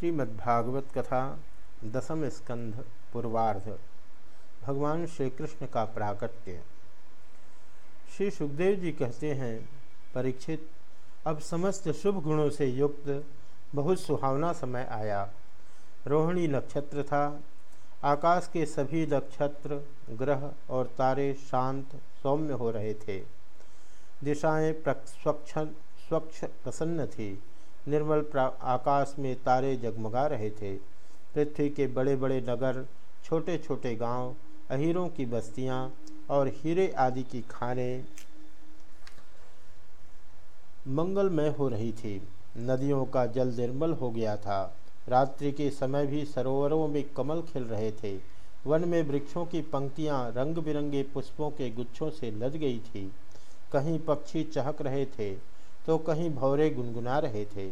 श्रीमद्भागवत कथा दसम स्कंध पूर्वार्ध, भगवान श्री कृष्ण का प्राकट्य। श्री सुखदेव जी कहते हैं, परीक्षित, अब समस्त शुभ गुणों से युक्त बहुत सुहावना समय आया। रोहिणी नक्षत्र था, आकाश के सभी नक्षत्र, ग्रह और तारे शांत, सौम्य हो रहे थे। दिशाएँ स्वच्छ स्वच्छ, प्रसन्न थी। निर्मल आकाश में तारे जगमगा रहे थे। पृथ्वी के बड़े बड़े नगर छोटे छोटे गाँव, अहीरों की बस्तियाँ और हीरे आदि की खानें मंगलमय हो रही थी। नदियों का जल निर्मल हो गया था। रात्रि के समय भी सरोवरों में कमल खिल रहे थे। वन में वृक्षों की पंक्तियाँ रंग बिरंगे पुष्पों के गुच्छों से लद गई थी। कहीं पक्षी चहक रहे थे। तो कहीं भौरे गुनगुना रहे थे।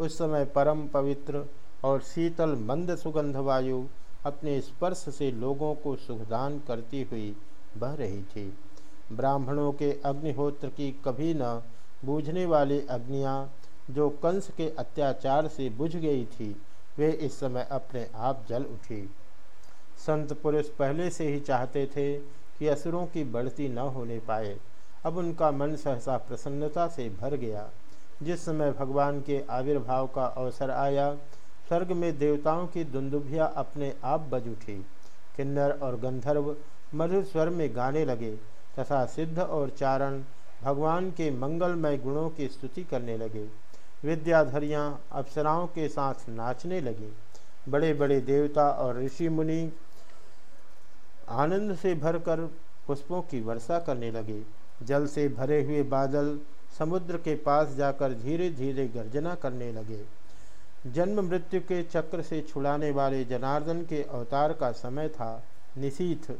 उस समय परम पवित्र और शीतल मंद सुगंध वायु अपने स्पर्श से लोगों को सुखदान करती हुई बह रही थी। ब्राह्मणों के अग्निहोत्र की कभी न बूझने वाली अग्नियाँ जो कंस के अत्याचार से बुझ गई थी, वे इस समय अपने आप जल उठी। संत पुरुष पहले से ही चाहते थे कि असुरों की बढ़ती न होने पाए। अब उनका मन सहसा प्रसन्नता से भर गया। जिस समय भगवान के आविर्भाव का अवसर आया, स्वर्ग में देवताओं की दुंदुभिया अपने आप बज उठी। किन्नर और गंधर्व मधुर स्वर में गाने लगे, तथा सिद्ध और चारण भगवान के मंगलमय गुणों की स्तुति करने लगे। विद्याधरियाँ अप्सराओं के साथ नाचने लगी। बड़े बड़े देवता और ऋषि मुनि आनंद से भरकर पुष्पों की वर्षा करने लगे। जल से भरे हुए बादल समुद्र के पास जाकर धीरे धीरे गर्जना करने लगे। जन्म मृत्यु के चक्र से छुड़ाने वाले जनार्दन के अवतार का समय था। निशीथ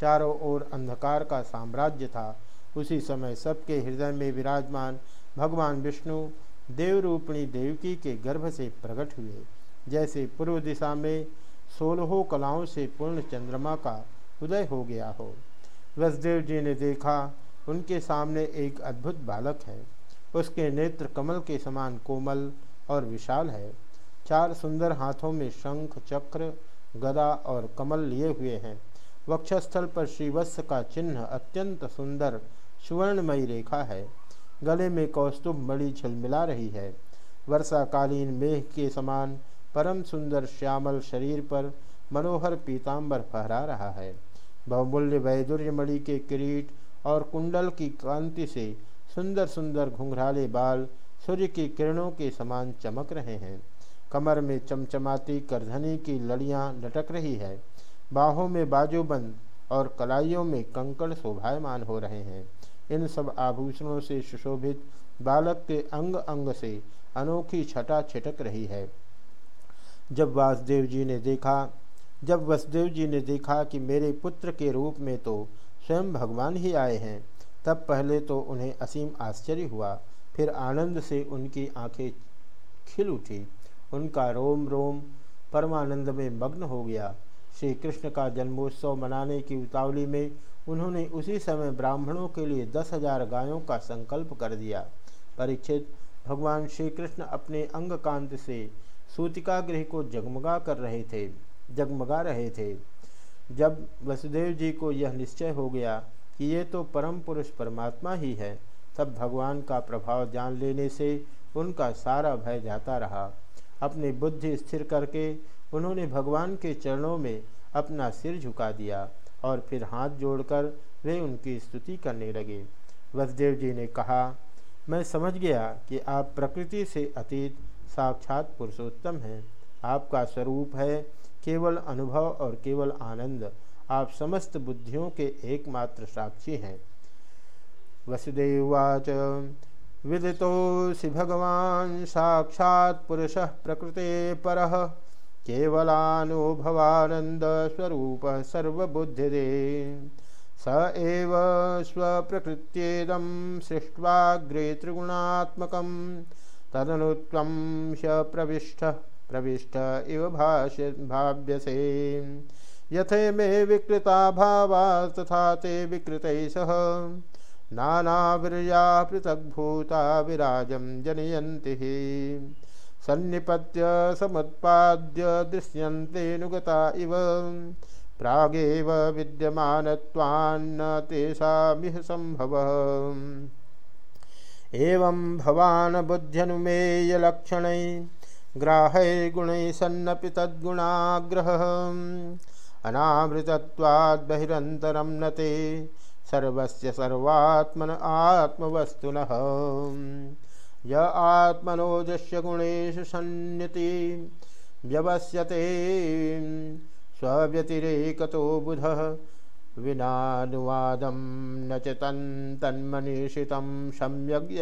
चारों ओर अंधकार का साम्राज्य था। उसी समय सबके हृदय में विराजमान भगवान विष्णु देवरूपिणी देवकी के गर्भ से प्रकट हुए। जैसे पूर्व दिशा में सोलहों कलाओं से पूर्ण चंद्रमा का उदय हो गया हो। वसुदेव जी ने देखा उनके सामने एक अद्भुत बालक है। उसके नेत्र कमल के समान कोमल और विशाल है। चार सुंदर हाथों में शंख, चक्र, गदा और कमल लिए हुए हैं। वक्षस्थल पर श्रीवत्स का चिन्ह अत्यंत सुंदर, सुवर्णमयी रेखा है। गले में कौस्तुभ मणि झिलमिला रही है। वर्षाकालीन मेघ के समान परम सुंदर श्यामल शरीर पर मनोहर पीताम्बर फहरा रहा है। बहुमूल्य वैदुर्य मणि के किरीट और कुंडल की कांति से सुंदर सुंदर घुंघराले बाल सूर्य की किरणों के समान चमक रहे हैं। कमर में चमचमाती करधनी की लड़ियाँ लटक रही है। बाहों में बाजूबंद और कलाइयों में कंकड़ शोभायमान हो रहे हैं। इन सब आभूषणों से सुशोभित बालक के अंग अंग से अनोखी छटा छिटक रही है। जब वासुदेव जी ने देखा, जब वसुदेव जी ने देखा कि मेरे पुत्र के रूप में तो स्वयं भगवान ही आए हैं। तब पहले तो उन्हें असीम आश्चर्य हुआ। फिर आनंद से उनकी आँखें खिल उठी। उनका रोम रोम परमानंद में मग्न हो गया। श्री कृष्ण का जन्मोत्सव मनाने की उतावली में उन्होंने उसी समय ब्राह्मणों के लिए दस हज़ार गायों का संकल्प कर दिया। परीक्षित भगवान श्री कृष्ण अपने अंग कांत से सूतिका गृह को जगमगा कर रहे थे, जगमगा रहे थे। जब वसुदेव जी को यह निश्चय हो गया कि ये तो परम पुरुष परमात्मा ही है, तब भगवान का प्रभाव जान लेने से उनका सारा भय जाता रहा। अपनी बुद्धि स्थिर करके उन्होंने भगवान के चरणों में अपना सिर झुका दिया और फिर हाथ जोड़कर वे उनकी स्तुति करने लगे। वसुदेव जी ने कहा, मैं समझ गया कि आप प्रकृति से अतीत साक्षात पुरुषोत्तम हैं। आपका स्वरूप है केवल अनुभव और केवल आनंद, आप समस्त बुद्धियों के एकमात्र साक्षी हैं। वसुदेवाच विदितोऽसि भगवान् साक्षात् पुरुषः प्रकृते परः केवलानुभवानन्दस्वरूपः सर्वबुद्धिदे। स एव स्वप्रकृत्येदं सृष्ट्वाग्रे त्रिगुणात्मकं तदनु त्वं ह्य प्रविष्टः इव भाष्य भाव्यसे यथे मे विकृता भावा तथा ते विकृत सह। नानावीर्या पृथग्भूता विराजं जनयन्ति सन्निपत्य समुत्पाद्य दृश्यन्तेऽनुगता इव। प्रागेव विद्यमानत्वान्न तेषामिह सम्भवः। एवं भवान् बुद्ध्यनुमेयलक्षणै ग्राहैर्गुणैः सन्नपि तद्गुणाग्रहः। अनामृतत्वाद् बहिरन्तरं न ते। सर्वस्य सर्वात्मन आत्मवस्तुनः। य आत्मनोजस्य गुणेषु सन्निति। व्यवस्यते। स्वव्यतिरेकतो बुधः। विनानुवादं न च तन्मनीषितं। सम्यग्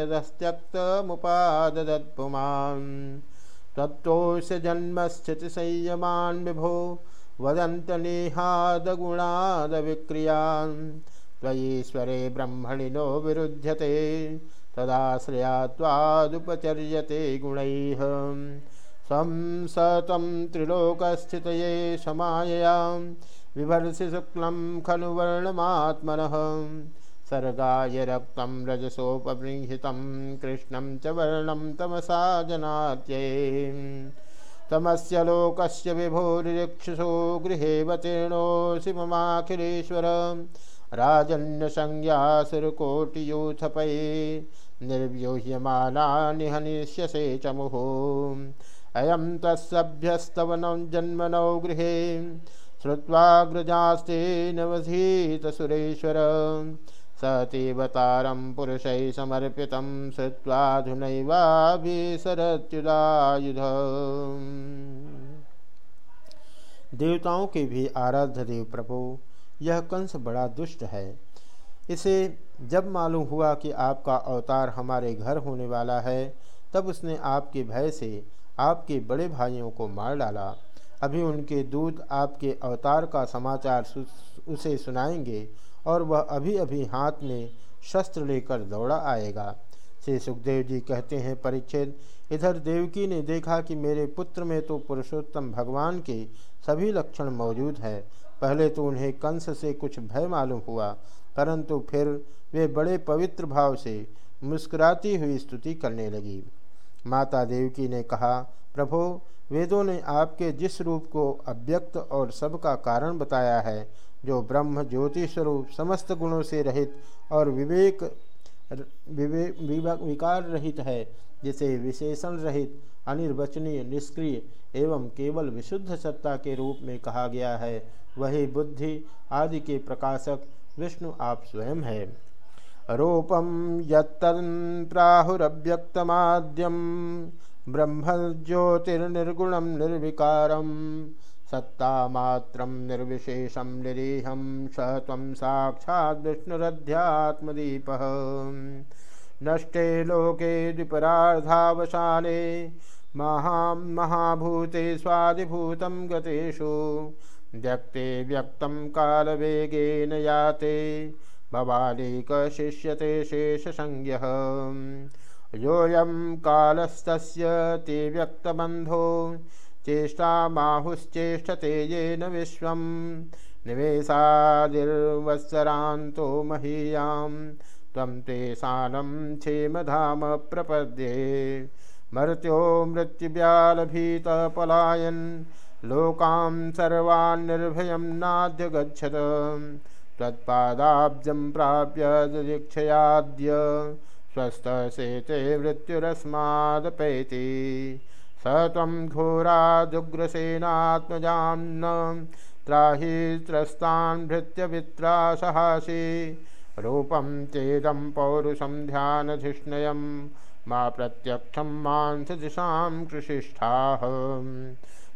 तत्त्वस्य जन्मस्थितिसंयमान् विभो। वदंत वदन्तनेहादगुणादविक्रियान् त्वयीश्वरे ब्रह्मणि नो त्वादुपचर्यते गुणैः। स त्वं त्रिलोकस्थितये समाययां बिभर्षि शुक्लं खलु वर्णमात्मनः। सर्गाय रक्तं रजसोपबृंहितं कृष्णं च वर्णं तमसा जनात्यै तमस्य लोकस्य विभोरिक्षुषो गृहेऽवतीर्णोऽसि ममाखिलेश्वर राजन्यसंज्ञासुरकोटियूथपै निर्व्यूह्यमाना निहनिष्यसे च मुहुः। अयं तत्सभ्यस्तव जन्मनौ गृहे। श्रुत्वाग्रजास्ते नवधीतसुरेश्वर। स तेवतारं पुरुषैः समर्पितं श्रुत्वाधुनैवाभिसरत्युदायुध देवताओं के भी आराध्य देव प्रभु, यह कंस बड़ा दुष्ट है। इसे जब मालूम हुआ कि आपका अवतार हमारे घर होने वाला है, तब उसने आपके भय से आपके बड़े भाइयों को मार डाला। अभी उनके दूत आपके अवतार का समाचार उसे सुनाएँगे और वह अभी अभी हाथ में शस्त्र लेकर दौड़ा आएगा। श्री सुखदेव जी कहते हैं परीक्षित इधर देवकी ने देखा कि मेरे पुत्र में तो पुरुषोत्तम भगवान के सभी लक्षण मौजूद हैं। पहले तो उन्हें कंस से कुछ भय मालूम हुआ, परंतु फिर वे बड़े पवित्र भाव से मुस्कुराती हुई स्तुति करने लगी। माता देवकी ने कहा, प्रभो, वेदों ने आपके जिस रूप को अव्यक्त और सबका कारण बताया है जो ब्रह्म ज्योति स्वरूप समस्त गुणों से रहित और विवेक विवेक विकार रहित है, जिसे विशेषण रहित, अनिर्वचनीय, निष्क्रिय एवं केवल विशुद्ध सत्ता के रूप में कहा गया है, वही बुद्धि आदि के प्रकाशक विष्णु आप स्वयं है। रूपम यत्तन्प्राहुरव्यक्तमाद्यम ब्रह्म ज्योतिर्निर्गुणम निर्विकारम सत्तामात्रं निर्विशेषं निरीहं स त्वं साक्षात् विष्णुरध्यात्मदीपः। नष्टे लोके द्विपरार्धावसाने महां महाभूते स्वादिभूतं गतेषु। व्यक्ते व्यक्तं कालवेगेन याते, भवानीकशिष्यते शेषसंज्ञः। योऽयं कालस्तस्य ते व्यक्तबन्धो चेष्टामाहुश्चेष्टते येन विश्व निवेशादिर्वत्सरान्तो महीयां, त्वं ते सानं क्षेमधाम प्रपद्ये मर्त्यो मृत्युव्यालभीतपलायन् लोकां सर्वान् निर्भयं नाद्य गच्छत। त्वत्पादाब्जं प्राप्य दीक्षयाद्य स्वस्थसेते मृत्युरस्मादपैति। स त्वं घोरादुग्रसेनात्मजान्न त्राहि त्रस्तान् भृत्यवित्रासहासि रूपं चेदं पौरुषं ध्यानधिष्णयं, मा प्रत्यक्षं मांसदिशां कृषिष्ठाः।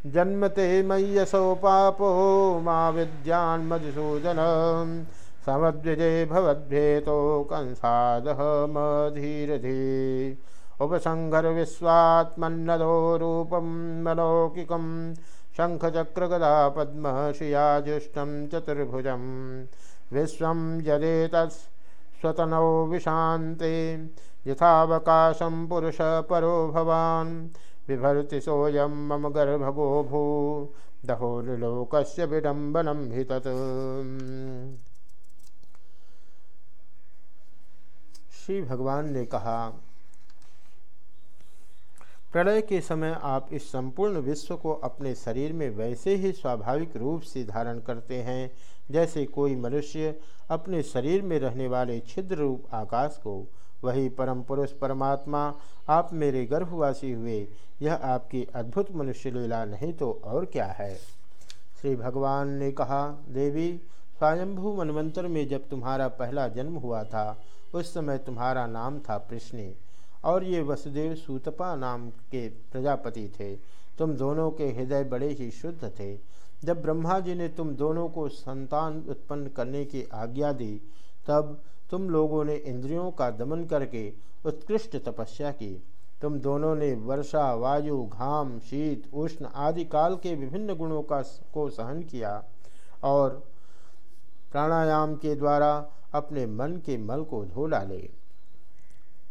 जन्मते मय्यसौ पापो, मा विद्यान्मधुसूदन। समद्विजय भवद्भेतो कंसादः उपसंहर विश्वात्मन्नदो रूपं मनौकिकं शङ्खचक्रगदा पद्मशियाजुष्टं चतुर्भुजं। विश्वं यदेतत्स्वतनौ विशान्ते, यथावकाशं पुरुषपरो भवान्। बिभर्ति सोऽयं मम गर्भगो भू दहोर्लोकस्य विडम्बनं हि तत्। श्री भगवान ने कहा प्रलय के समय आप इस संपूर्ण विश्व को अपने शरीर में वैसे ही स्वाभाविक रूप से धारण करते हैं, जैसे कोई मनुष्य अपने शरीर में रहने वाले छिद्र रूप आकाश को, वही परम पुरुष परमात्मा आप मेरे गर्भवासी हुए, यह आपकी अद्भुत मनुष्य लीला नहीं तो और क्या है। श्री भगवान ने कहा, देवी, स्वयंभू मनवंतर में जब तुम्हारा पहला जन्म हुआ था, उस समय तुम्हारा नाम था प्रश्नि और ये वसुदेव सूतपा नाम के प्रजापति थे। तुम दोनों के हृदय बड़े ही शुद्ध थे। जब ब्रह्मा जी ने तुम दोनों को संतान उत्पन्न करने की आज्ञा दी, तब तुम लोगों ने इंद्रियों का दमन करके उत्कृष्ट तपस्या की। तुम दोनों ने वर्षा, वायु, घाम, शीत, उष्ण आदि काल के विभिन्न गुणों का को सहन किया और प्राणायाम के द्वारा अपने मन के मल को धो डाले।